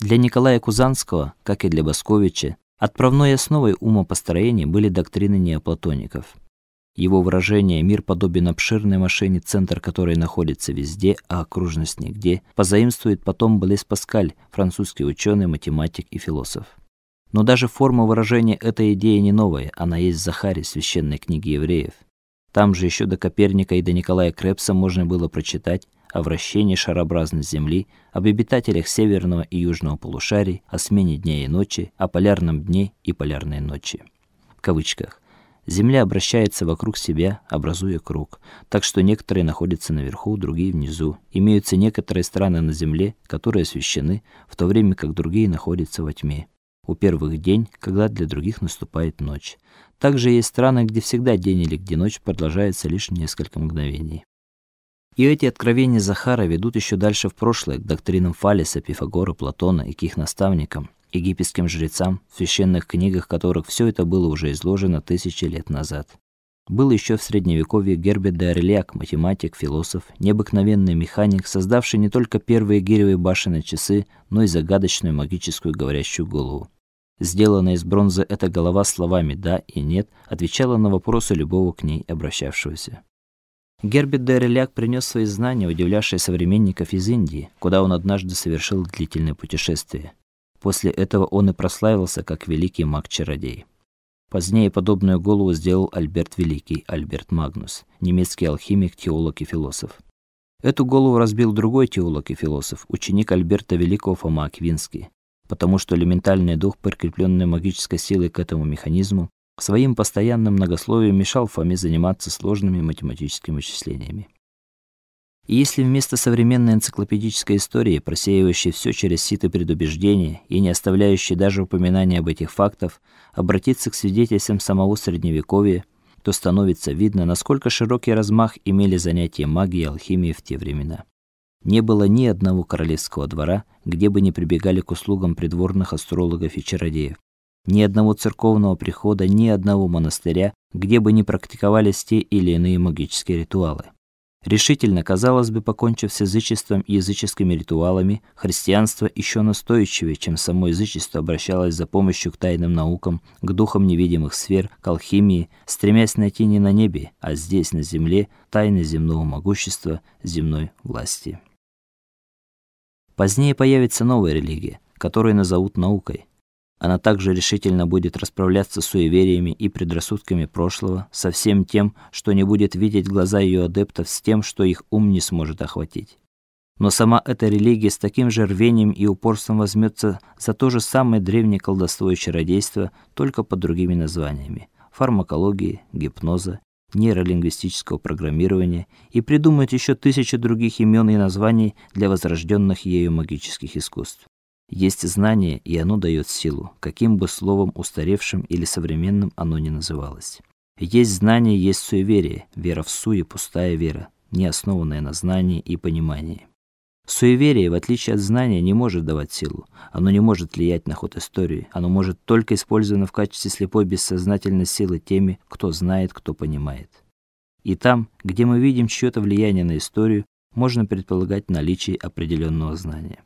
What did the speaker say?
Для Николая Кузанского, как и для Басковича, отправной основой умопостроения были доктрины неоплатоников. Его выражение «мир подобен обширной машине, центр которой находится везде, а окружность нигде» позаимствует потом Блес Паскаль, французский ученый, математик и философ. Но даже форма выражения этой идеи не новая, она есть в Захаре, священной книге евреев. Там же еще до Коперника и до Николая Крепса можно было прочитать о вращении шарообразной Земли, об обитателях северного и южного полушарий, о смене дня и ночи, о полярном дне и полярной ночи. В кавычках. Земля обращается вокруг себя, образуя круг, так что некоторые находятся наверху, другие внизу. Имеются некоторые страны на земле, которые освещены, в то время как другие находятся во тьме. У первых день, когда для других наступает ночь. Также есть страны, где всегда день или где ночь продолжается лишь несколько мгновений. И эти откровения Захара ведут еще дальше в прошлое, к доктринам Фалеса, Пифагора, Платона и к их наставникам, египетским жрецам, в священных книгах которых все это было уже изложено тысячи лет назад. Был еще в средневековье Герберт де Орляк, математик, философ, необыкновенный механик, создавший не только первые гиревые башенные часы, но и загадочную магическую говорящую голову. Сделанная из бронзы эта голова словами да и нет отвечала на вопросы любого к ней обращавшегося. Герберт де Орляк принес свои знания, удивлявшие современников из Индии, куда он однажды совершил длительное путешествие. После этого он и прославился как великий маг-чародей. Позднее подобную голову сделал Альберт Великий, Альберт Магнус, немецкий алхимик, теолог и философ. Эту голову разбил другой теолог и философ, ученик Альберта Великого Фома Аквинский, потому что элементальный дух, прикрепленный магической силой к этому механизму, своим постоянным многословием мешал Фоме заниматься сложными математическими вычислениями. И если вместо современной энциклопедической истории, просеивающей все через сито предубеждения и не оставляющей даже упоминания об этих фактах, обратиться к свидетельствам самого средневековья, то становится видно, насколько широкий размах имели занятия магией и алхимией в те времена. Не было ни одного королевского двора, где бы не прибегали к услугам придворных астрологов и чародеев. Ни одного церковного прихода, ни одного монастыря, где бы не практиковались те или иные магические ритуалы. Решительно, казалось бы, покончив с язычеством и языческими ритуалами, христианство еще настойчивее, чем само язычество, обращалось за помощью к тайным наукам, к духам невидимых сфер, к алхимии, стремясь найти не на небе, а здесь на земле тайны земного могущества, земной власти. Позднее появится новая религия, которую назовут наукой. Она также решительно будет расправляться с суевериями и предрассудками прошлого, со всем тем, что не будет видеть глаза ее адептов, с тем, что их ум не сможет охватить. Но сама эта религия с таким же рвением и упорством возьмется за то же самое древнее колдовство и чародейство, только под другими названиями: фармакологии, гипноза, нейролингвистического программирования и придумает еще тысячи других имен и названий для возрожденных ею магических искусств. Есть знание, и оно дает силу, каким бы словом устаревшим или современным оно ни называлось. Есть знание, есть суеверие, вера в суе пустая вера, не основанная на знании и понимании. Суеверие, в отличие от знания, не может давать силу. Оно не может влиять на ход истории. Оно может только использовано в качестве слепой бессознательной силы теми, кто знает, кто понимает. И там, где мы видим чьё-то влияние на историю, можно предполагать наличие определенного знания.